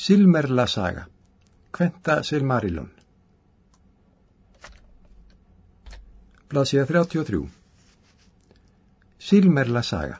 Silmerla saga. Kventa Silmarillion. Blaðsíða 33. Silmerla saga.